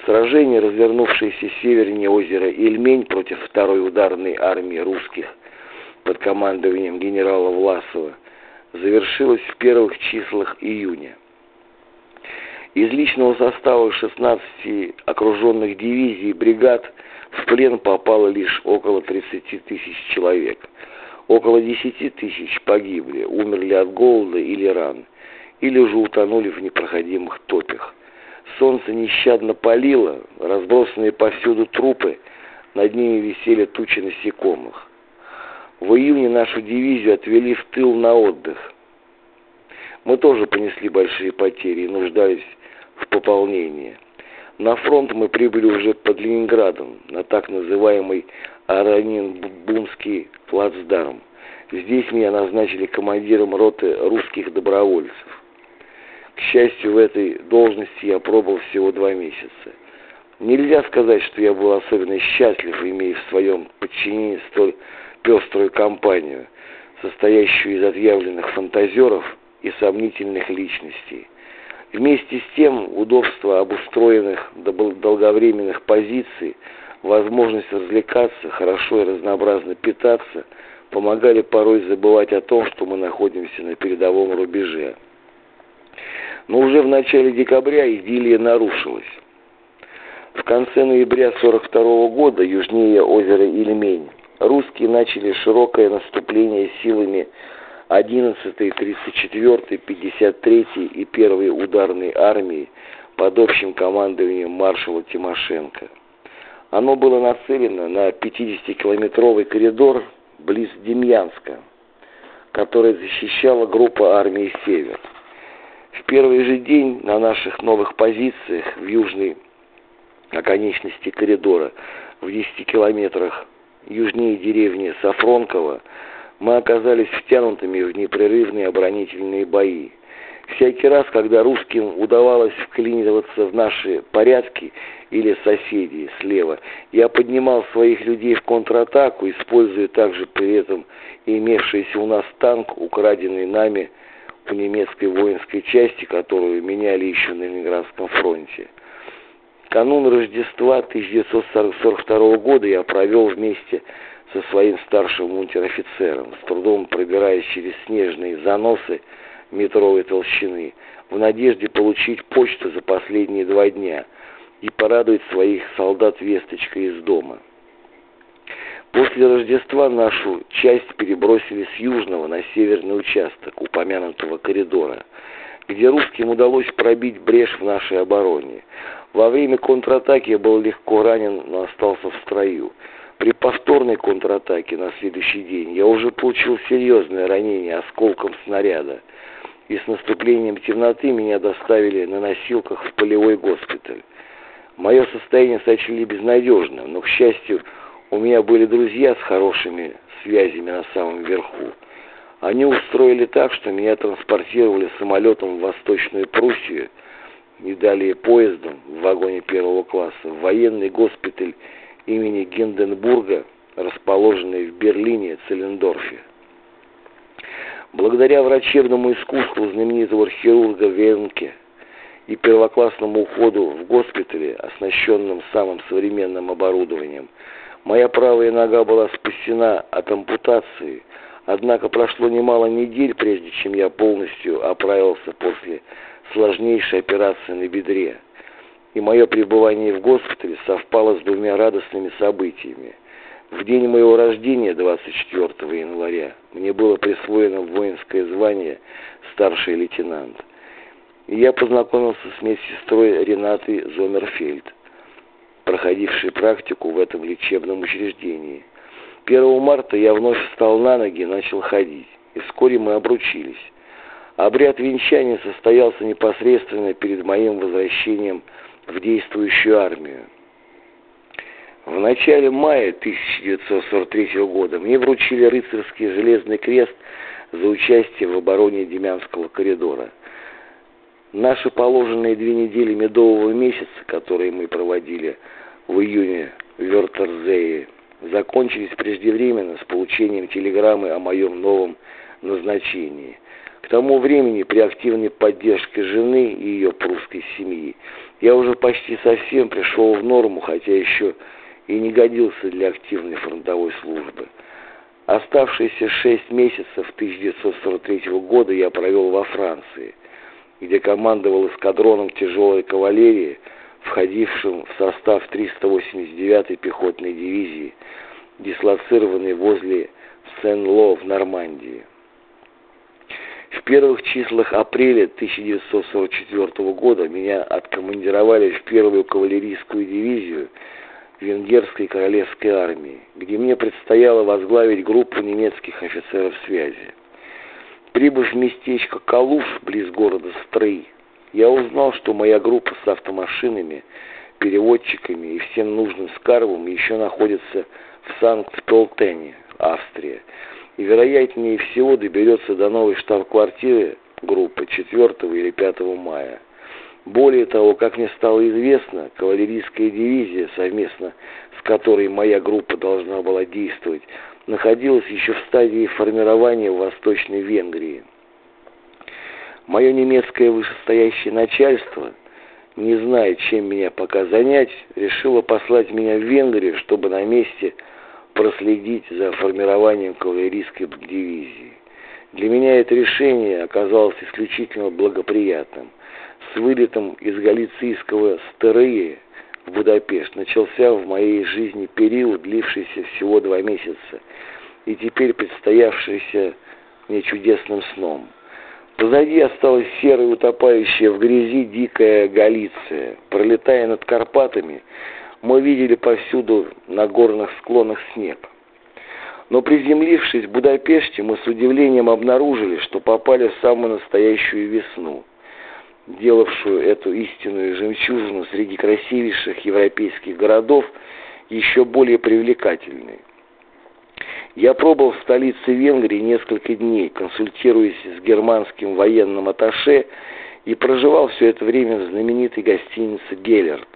Сражение, развернувшееся севернее озера Ильмень против второй ударной армии русских под командованием генерала Власова, завершилось в первых числах июня. Из личного состава 16 окруженных дивизий и бригад в плен попало лишь около 30 тысяч человек. Около 10 тысяч погибли, умерли от голода или ран, или же утонули в непроходимых топях. Солнце нещадно палило, разбросанные повсюду трупы, над ними висели тучи насекомых. В июне нашу дивизию отвели в тыл на отдых. Мы тоже понесли большие потери и нуждались в пополнении. На фронт мы прибыли уже под Ленинградом, на так называемый Аранин-Бунский плацдарм. Здесь меня назначили командиром роты русских добровольцев. К счастью, в этой должности я пробыл всего два месяца. Нельзя сказать, что я был особенно счастлив, имея в своем подчинении столь пеструю компанию, состоящую из отъявленных фантазеров и сомнительных личностей. Вместе с тем, удобство обустроенных долговременных позиций, возможность развлекаться, хорошо и разнообразно питаться, помогали порой забывать о том, что мы находимся на передовом рубеже. Но уже в начале декабря идиллия нарушилась. В конце ноября 42 -го года, южнее озера Ильмень, русские начали широкое наступление силами 11-й, 34-й, 53-й и 1-й ударной армии под общим командованием маршала Тимошенко. Оно было нацелено на 50-километровый коридор близ Демьянска, который защищала группа армии «Север». В первый же день на наших новых позициях в южной оконечности коридора в 10 километрах южнее деревни Сафронково мы оказались втянутыми в непрерывные оборонительные бои. Всякий раз, когда русским удавалось вклиниваться в наши порядки или соседей слева, я поднимал своих людей в контратаку, используя также при этом имевшийся у нас танк, украденный нами у немецкой воинской части, которую меняли еще на Ленинградском фронте. Канун Рождества 1942 года я провел вместе со своим старшим унтер-офицером, с трудом пробираясь через снежные заносы метровой толщины, в надежде получить почту за последние два дня и порадовать своих солдат весточкой из дома. После Рождества нашу часть перебросили с южного на северный участок упомянутого коридора, где русским удалось пробить брешь в нашей обороне. Во время контратаки я был легко ранен, но остался в строю. При повторной контратаке на следующий день я уже получил серьезное ранение осколком снаряда, и с наступлением темноты меня доставили на носилках в полевой госпиталь. Мое состояние сочли безнадежным, но, к счастью, у меня были друзья с хорошими связями на самом верху. Они устроили так, что меня транспортировали самолетом в Восточную Пруссию и далее поездом в вагоне первого класса в военный госпиталь имени Гинденбурга, расположенной в Берлине, Целлендорфе. Благодаря врачебному искусству знаменитого хирурга Венке и первоклассному уходу в госпитале, оснащенном самым современным оборудованием, моя правая нога была спасена от ампутации, однако прошло немало недель, прежде чем я полностью оправился после сложнейшей операции на бедре и мое пребывание в госпитале совпало с двумя радостными событиями. В день моего рождения, 24 января, мне было присвоено воинское звание старший лейтенант. И я познакомился с медсестрой Ренатой Зомерфельд, проходившей практику в этом лечебном учреждении. 1 марта я вновь встал на ноги и начал ходить, и вскоре мы обручились. Обряд венчания состоялся непосредственно перед моим возвращением в действующую армию. В начале мая 1943 года мне вручили рыцарский железный крест за участие в обороне Демянского коридора. Наши положенные две недели медового месяца, которые мы проводили в июне в Вертерзее, закончились преждевременно с получением телеграммы о моем новом назначении. К тому времени, при активной поддержке жены и ее прусской семьи, я уже почти совсем пришел в норму, хотя еще и не годился для активной фронтовой службы. Оставшиеся шесть месяцев 1943 года я провел во Франции, где командовал эскадроном тяжелой кавалерии, входившим в состав 389-й пехотной дивизии, дислоцированной возле Сен-Ло в Нормандии. В первых числах апреля 1944 года меня откомандировали в первую кавалерийскую дивизию венгерской королевской армии, где мне предстояло возглавить группу немецких офицеров связи. Прибыв в местечко Калуш, близ города Стрей, я узнал, что моя группа с автомашинами, переводчиками и всем нужным скарбом еще находится в Санкт-Пелтене, Австрия, и вероятнее всего доберется до новой штаб-квартиры группы 4 или 5 мая. Более того, как мне стало известно, кавалерийская дивизия, совместно с которой моя группа должна была действовать, находилась еще в стадии формирования в Восточной Венгрии. Мое немецкое вышестоящее начальство, не зная, чем меня пока занять, решило послать меня в Венгрию, чтобы на месте проследить за формированием кавалерийской дивизии. Для меня это решение оказалось исключительно благоприятным с вылетом из галицийского Стереи в Будапешт начался в моей жизни период, длившийся всего два месяца, и теперь предстоявшийся мне чудесным сном. Позади осталась серая, утопающая в грязи дикая Галиция. Пролетая над Карпатами, мы видели повсюду на горных склонах снег. Но приземлившись в Будапеште, мы с удивлением обнаружили, что попали в самую настоящую весну делавшую эту истинную жемчужину среди красивейших европейских городов еще более привлекательной. Я пробыл в столице Венгрии несколько дней, консультируясь с германским военным атташе и проживал все это время в знаменитой гостинице «Геллерт»,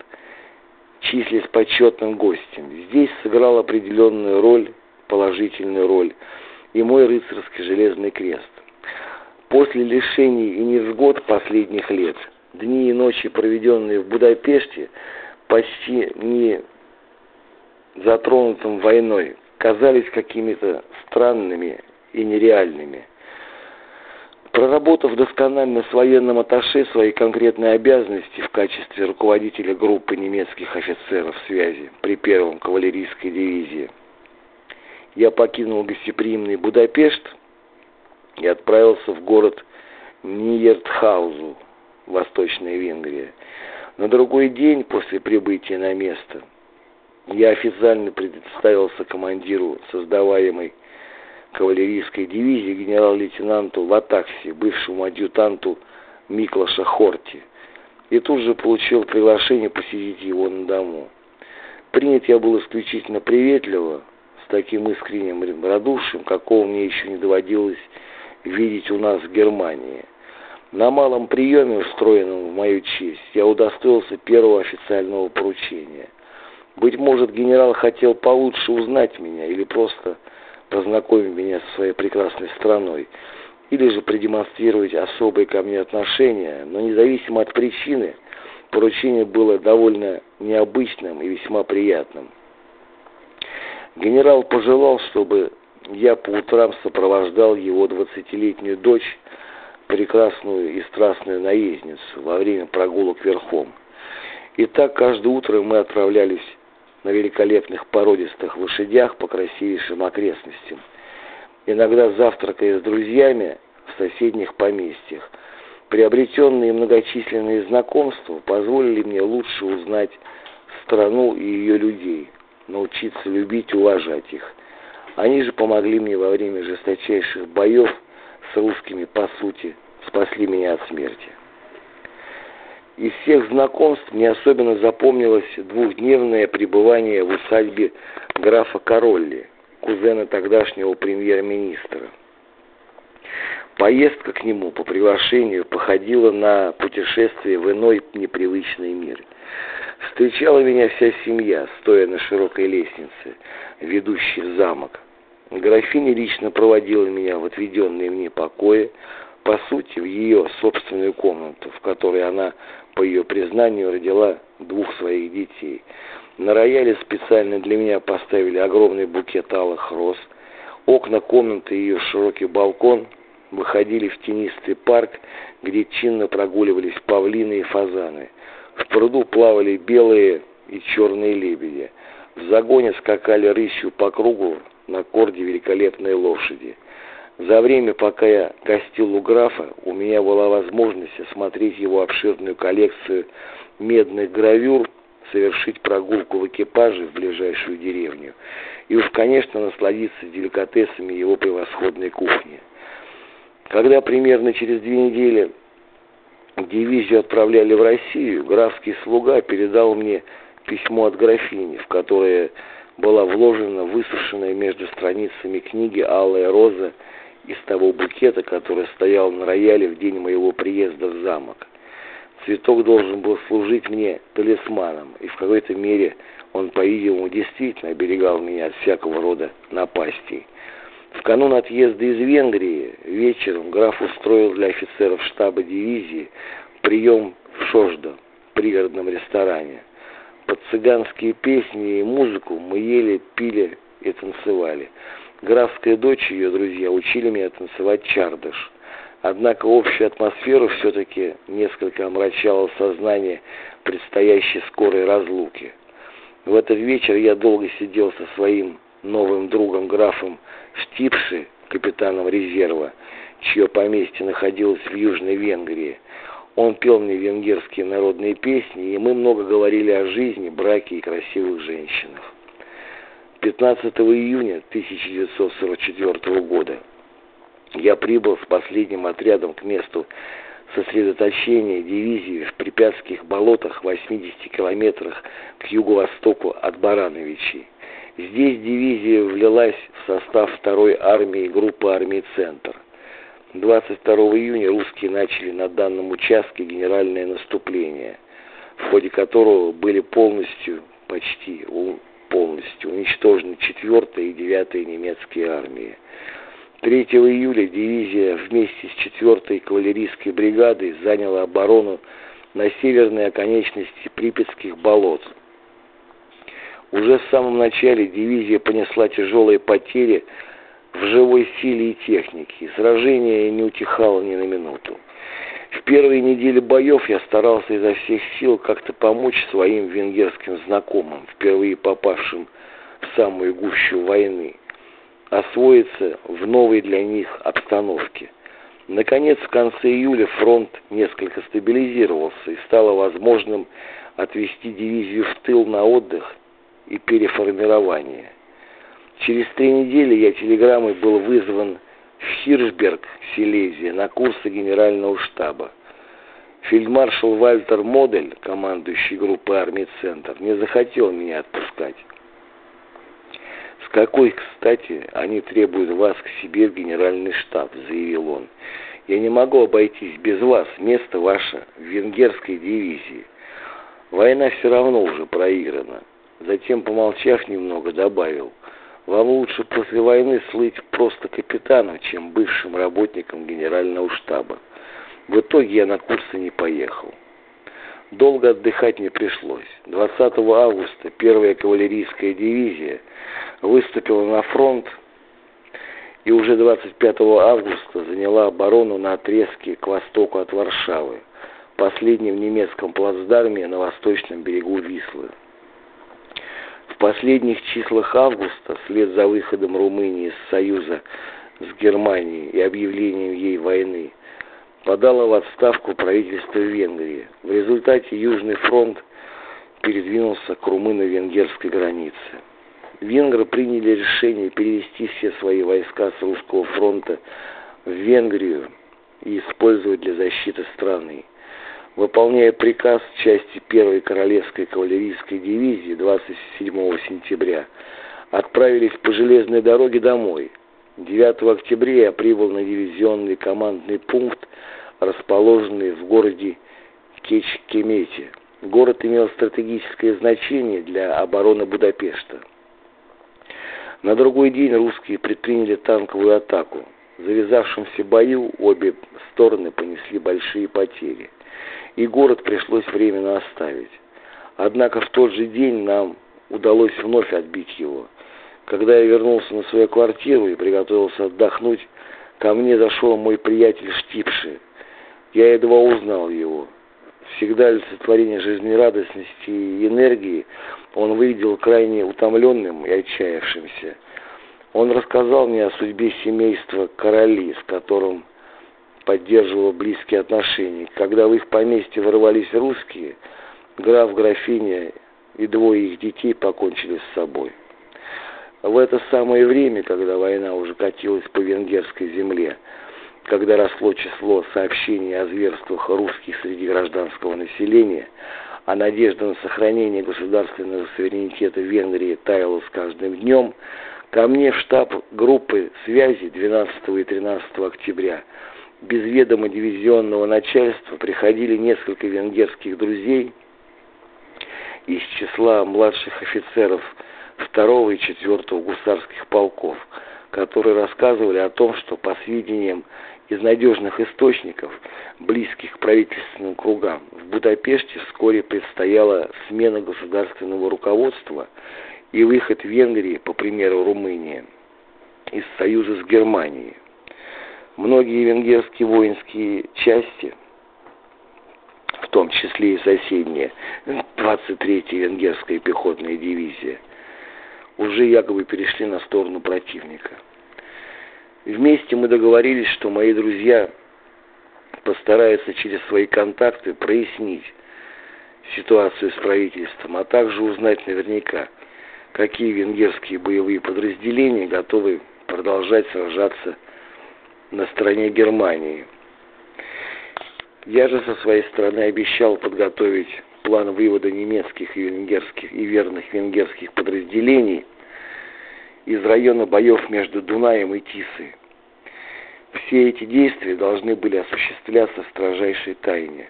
числясь почетным гостем. Здесь сыграл определенную роль, положительную роль, и мой рыцарский железный крест. После лишений и невзгод последних лет, дни и ночи, проведенные в Будапеште, почти не затронутым войной, казались какими-то странными и нереальными. Проработав досконально с военным атташе свои конкретные обязанности в качестве руководителя группы немецких офицеров связи при первом кавалерийской дивизии, я покинул гостеприимный Будапешт и отправился в город Ниертхаузу, Восточная Венгрия. На другой день после прибытия на место я официально представился командиру создаваемой кавалерийской дивизии генерал-лейтенанту Ватакси, бывшему адъютанту Миклаша Хорти, и тут же получил приглашение посетить его на дому. Принят я был исключительно приветливо, с таким искренним радушием, какого мне еще не доводилось видеть у нас в Германии. На малом приеме, устроенном в мою честь, я удостоился первого официального поручения. Быть может, генерал хотел получше узнать меня или просто познакомить меня со своей прекрасной страной, или же продемонстрировать особые ко мне отношения, но независимо от причины, поручение было довольно необычным и весьма приятным. Генерал пожелал, чтобы я по утрам сопровождал его двадцатилетнюю дочь, прекрасную и страстную наездницу, во время прогулок верхом. И так каждое утро мы отправлялись на великолепных породистых лошадях по красивейшим окрестностям. Иногда завтракая с друзьями в соседних поместьях, приобретенные многочисленные знакомства позволили мне лучше узнать страну и ее людей, научиться любить и уважать их. Они же помогли мне во время жесточайших боев с русскими, по сути, спасли меня от смерти. Из всех знакомств мне особенно запомнилось двухдневное пребывание в усадьбе графа Королли, кузена тогдашнего премьер-министра. Поездка к нему по приглашению походила на путешествие в иной непривычный мир. Встречала меня вся семья, стоя на широкой лестнице, ведущей в замок. Графиня лично проводила меня в отведенные мне покои, по сути, в ее собственную комнату, в которой она, по ее признанию, родила двух своих детей. На рояле специально для меня поставили огромный букет алых роз. Окна комнаты и ее широкий балкон выходили в тенистый парк, где чинно прогуливались павлины и фазаны. В пруду плавали белые и черные лебеди. В загоне скакали рысью по кругу на корде великолепной лошади. За время, пока я гостил у графа, у меня была возможность осмотреть его обширную коллекцию медных гравюр, совершить прогулку в экипаже в ближайшую деревню и уж, конечно, насладиться деликатесами его превосходной кухни. Когда примерно через две недели дивизию отправляли в Россию, графский слуга передал мне письмо от графини, в которое была вложена высушенная между страницами книги «Алая роза» из того букета, который стоял на рояле в день моего приезда в замок. Цветок должен был служить мне талисманом, и в какой-то мере он, по-видимому, действительно оберегал меня от всякого рода напастей. В канун отъезда из Венгрии вечером граф устроил для офицеров штаба дивизии прием в Шождо, пригородном ресторане. Под цыганские песни и музыку мы ели, пили и танцевали. Графская дочь и ее друзья учили меня танцевать чардыш. Однако общую атмосферу все-таки несколько омрачало сознание предстоящей скорой разлуки. В этот вечер я долго сидел со своим новым другом графом Штипши, капитаном резерва, чье поместье находилось в Южной Венгрии. Он пел мне венгерские народные песни, и мы много говорили о жизни, браке и красивых женщинах. 15 июня 1944 года я прибыл с последним отрядом к месту сосредоточения дивизии в Припятских болотах в 80 километрах к юго-востоку от Барановичей. Здесь дивизия влилась в состав второй армии группы армий «Центр». 22 июня русские начали на данном участке генеральное наступление, в ходе которого были полностью, почти полностью уничтожены 4 и 9 немецкие армии. 3 июля дивизия вместе с 4 кавалерийской бригадой заняла оборону на северной оконечности Припятских болот. Уже в самом начале дивизия понесла тяжелые потери в живой силе и технике, сражение не утихало ни на минуту. В первые недели боев я старался изо всех сил как-то помочь своим венгерским знакомым, впервые попавшим в самую гущу войны, освоиться в новой для них обстановке. Наконец, в конце июля фронт несколько стабилизировался и стало возможным отвести дивизию в тыл на отдых и переформирование – Через три недели я телеграммой был вызван в Хиршберг, Силезия, на курсы генерального штаба. Фельдмаршал Вальтер Модель, командующий группой армий «Центр», не захотел меня отпускать. «С какой, кстати, они требуют вас к себе в генеральный штаб», — заявил он. «Я не могу обойтись без вас, место ваше в венгерской дивизии. Война все равно уже проиграна». Затем, помолчав немного, добавил — вам лучше после войны слыть просто капитаном, чем бывшим работником генерального штаба. В итоге я на курсы не поехал. Долго отдыхать не пришлось. 20 августа первая кавалерийская дивизия выступила на фронт и уже 25 августа заняла оборону на отрезке к востоку от Варшавы, последнем немецком плацдарме на восточном берегу Вислы. В последних числах августа, вслед за выходом Румынии из Союза с Германией и объявлением ей войны, подало в отставку правительство Венгрии. В результате Южный фронт передвинулся к румыно-венгерской границе. Венгры приняли решение перевести все свои войска с русского фронта в Венгрию и использовать для защиты страны. Выполняя приказ части 1-й Королевской кавалерийской дивизии 27 сентября, отправились по железной дороге домой. 9 октября я прибыл на дивизионный командный пункт, расположенный в городе Кечкемете. Город имел стратегическое значение для обороны Будапешта. На другой день русские предприняли танковую атаку. В завязавшемся бою обе стороны понесли большие потери, и город пришлось временно оставить. Однако в тот же день нам удалось вновь отбить его. Когда я вернулся на свою квартиру и приготовился отдохнуть, ко мне зашел мой приятель Штипши. Я едва узнал его. Всегда олицетворение жизнерадостности и энергии он выглядел крайне утомленным и отчаявшимся. Он рассказал мне о судьбе семейства Короли, с которым поддерживал близкие отношения. Когда в их поместье ворвались русские, граф, графиня и двое их детей покончили с собой. В это самое время, когда война уже катилась по венгерской земле, когда росло число сообщений о зверствах русских среди гражданского населения, а надежда на сохранение государственного суверенитета Венгрии таяла с каждым днем, Ко мне в штаб группы связи 12 и 13 октября без ведома дивизионного начальства приходили несколько венгерских друзей из числа младших офицеров 2 и 4 гусарских полков, которые рассказывали о том, что по сведениям из надежных источников, близких к правительственным кругам, в Будапеште вскоре предстояла смена государственного руководства и выход Венгрии, по примеру Румынии, из союза с Германией. Многие венгерские воинские части, в том числе и соседняя 23-я венгерская пехотная дивизия, уже якобы перешли на сторону противника. Вместе мы договорились, что мои друзья постараются через свои контакты прояснить ситуацию с правительством, а также узнать наверняка, какие венгерские боевые подразделения готовы продолжать сражаться на стороне Германии. Я же со своей стороны обещал подготовить план вывода немецких и венгерских и верных венгерских подразделений из района боев между Дунаем и Тисой. Все эти действия должны были осуществляться в строжайшей тайне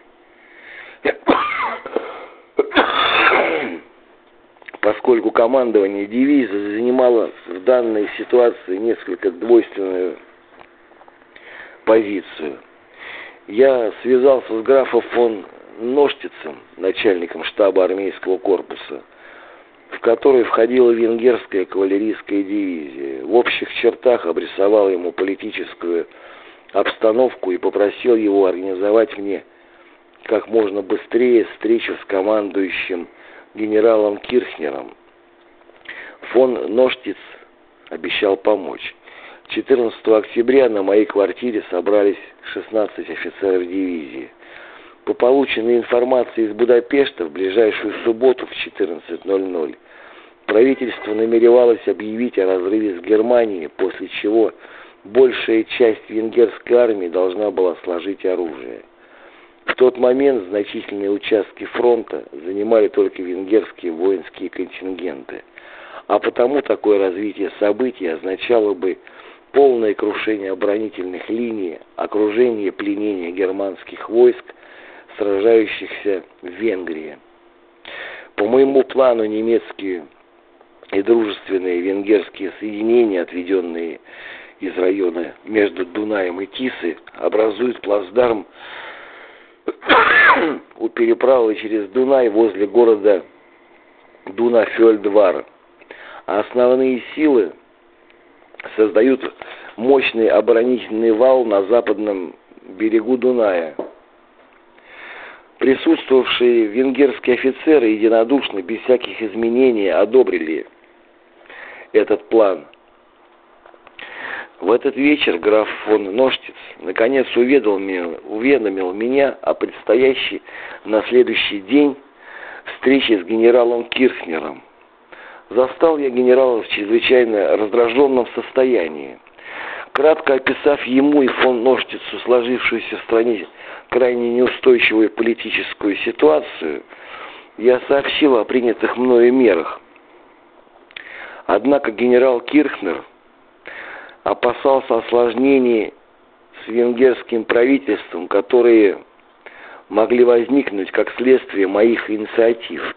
поскольку командование дивизии занимало в данной ситуации несколько двойственную позицию. Я связался с графом фон Ноштицем, начальником штаба армейского корпуса, в который входила венгерская кавалерийская дивизия. В общих чертах обрисовал ему политическую обстановку и попросил его организовать мне как можно быстрее встречу с командующим генералом Кирхнером. Фон Ноштиц обещал помочь. 14 октября на моей квартире собрались 16 офицеров дивизии. По полученной информации из Будапешта в ближайшую субботу в 14.00 правительство намеревалось объявить о разрыве с Германией, после чего большая часть венгерской армии должна была сложить оружие. В тот момент значительные участки фронта занимали только венгерские воинские контингенты, а потому такое развитие событий означало бы полное крушение оборонительных линий, окружение и пленение германских войск, сражающихся в Венгрии. По моему плану немецкие и дружественные венгерские соединения, отведенные из района между Дунаем и Тисой, образуют плацдарм у переправы через Дунай возле города Дунафельдвар. А основные силы создают мощный оборонительный вал на западном берегу Дуная. Присутствовавшие венгерские офицеры единодушно, без всяких изменений, одобрили этот план. В этот вечер граф фон Ноштиц наконец уведомил, уведомил меня о предстоящей на следующий день встрече с генералом Кирхнером. Застал я генерала в чрезвычайно раздраженном состоянии. Кратко описав ему и фон Ноштицу сложившуюся в стране крайне неустойчивую политическую ситуацию, я сообщил о принятых мною мерах. Однако генерал Кирхнер опасался осложнений с венгерским правительством, которые могли возникнуть как следствие моих инициатив.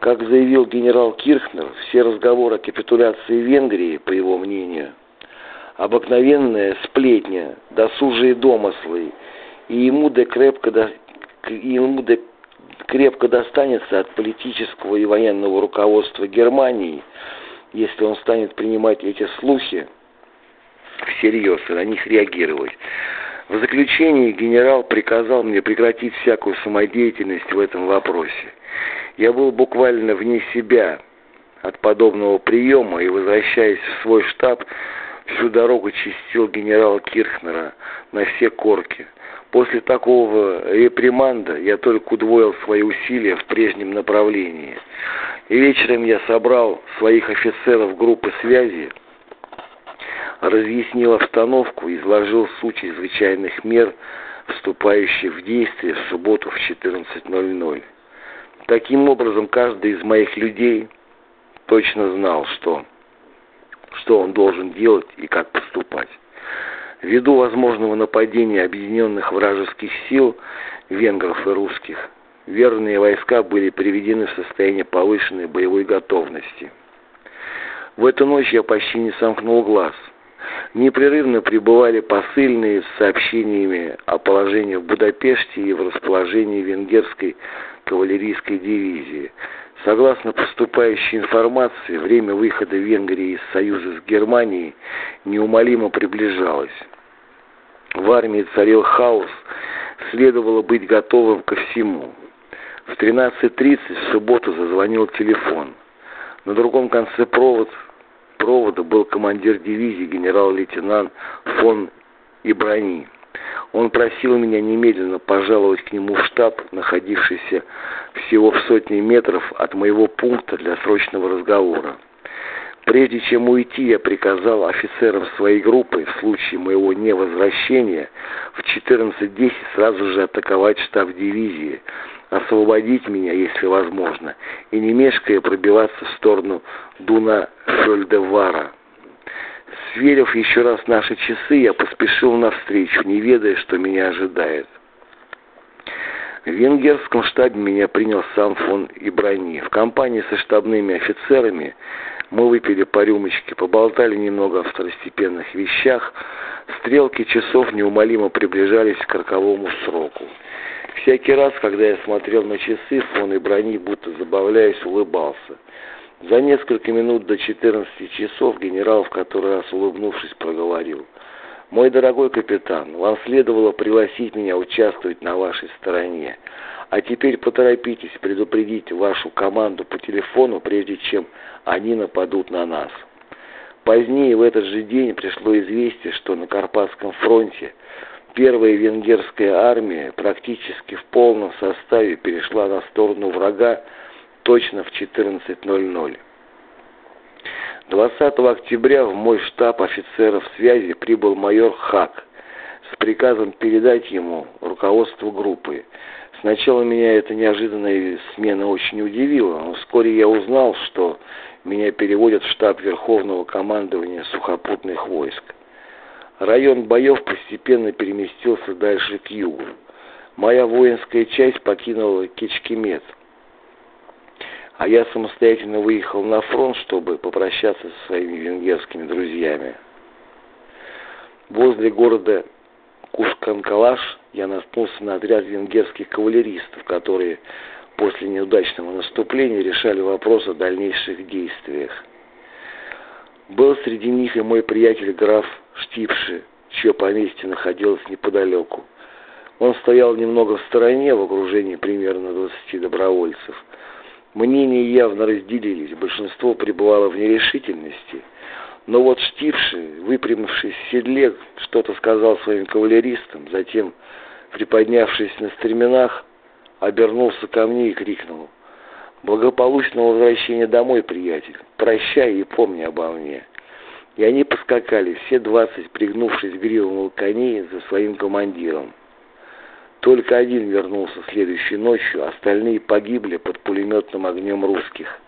Как заявил генерал Кирхнер, все разговоры о капитуляции Венгрии, по его мнению, обыкновенная сплетня, досужие домыслы, и ему да крепко, до, ему да крепко достанется от политического и военного руководства Германии, если он станет принимать эти слухи всерьез и на них реагировать. В заключении генерал приказал мне прекратить всякую самодеятельность в этом вопросе. Я был буквально вне себя от подобного приема и, возвращаясь в свой штаб, всю дорогу чистил генерала Кирхнера на все корки. После такого реприманда я только удвоил свои усилия в прежнем направлении. И вечером я собрал своих офицеров группы связи, разъяснил обстановку, изложил суть чрезвычайных мер, вступающих в действие в субботу в 14.00. Таким образом, каждый из моих людей точно знал, что, что он должен делать и как поступать. Ввиду возможного нападения объединенных вражеских сил, венгров и русских, верные войска были приведены в состояние повышенной боевой готовности. В эту ночь я почти не сомкнул глаз – непрерывно прибывали посыльные с сообщениями о положении в Будапеште и в расположении венгерской кавалерийской дивизии. Согласно поступающей информации, время выхода Венгрии из союза с Германией неумолимо приближалось. В армии царил хаос, следовало быть готовым ко всему. В 13.30 в субботу зазвонил телефон. На другом конце провод провода был командир дивизии генерал-лейтенант фон Ибрани. Он просил меня немедленно пожаловать к нему в штаб, находившийся всего в сотне метров от моего пункта для срочного разговора. Прежде чем уйти, я приказал офицерам своей группы в случае моего невозвращения в 14.10 сразу же атаковать штаб дивизии, освободить меня, если возможно, и не мешкая пробиваться в сторону Дуна-Фельдевара. Сверив еще раз наши часы, я поспешил навстречу, не ведая, что меня ожидает. В венгерском штабе меня принял сам фон Ибрани. В компании со штабными офицерами мы выпили по рюмочке, поболтали немного о второстепенных вещах. Стрелки часов неумолимо приближались к роковому сроку. Всякий раз, когда я смотрел на часы, фон и брони, будто забавляясь, улыбался. За несколько минут до 14 часов генерал в который раз улыбнувшись проговорил. «Мой дорогой капитан, вам следовало пригласить меня участвовать на вашей стороне. А теперь поторопитесь предупредить вашу команду по телефону, прежде чем они нападут на нас». Позднее в этот же день пришло известие, что на Карпатском фронте Первая венгерская армия практически в полном составе перешла на сторону врага точно в 14.00. 20 октября в мой штаб офицеров связи прибыл майор Хак с приказом передать ему руководство группы. Сначала меня эта неожиданная смена очень удивила, но вскоре я узнал, что меня переводят в штаб Верховного командования сухопутных войск. Район боев постепенно переместился дальше к югу. Моя воинская часть покинула Кичкимет, а я самостоятельно выехал на фронт, чтобы попрощаться со своими венгерскими друзьями. Возле города Кушканкалаш я наткнулся на отряд венгерских кавалеристов, которые после неудачного наступления решали вопрос о дальнейших действиях. Был среди них и мой приятель граф Штипши, чье поместье находилось неподалеку. Он стоял немного в стороне, в окружении примерно 20 добровольцев. Мнения явно разделились, большинство пребывало в нерешительности. Но вот Штивший, выпрямившись в седле, что-то сказал своим кавалеристам, затем, приподнявшись на стременах, обернулся ко мне и крикнул. «Благополучного возвращения домой, приятель! Прощай и помни обо мне!» И они поскакали, все двадцать, пригнувшись гривом коней за своим командиром. Только один вернулся следующей ночью, остальные погибли под пулеметным огнем русских.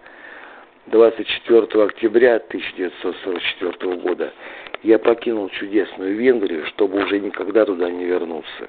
24 октября 1944 года я покинул чудесную Венгрию, чтобы уже никогда туда не вернуться.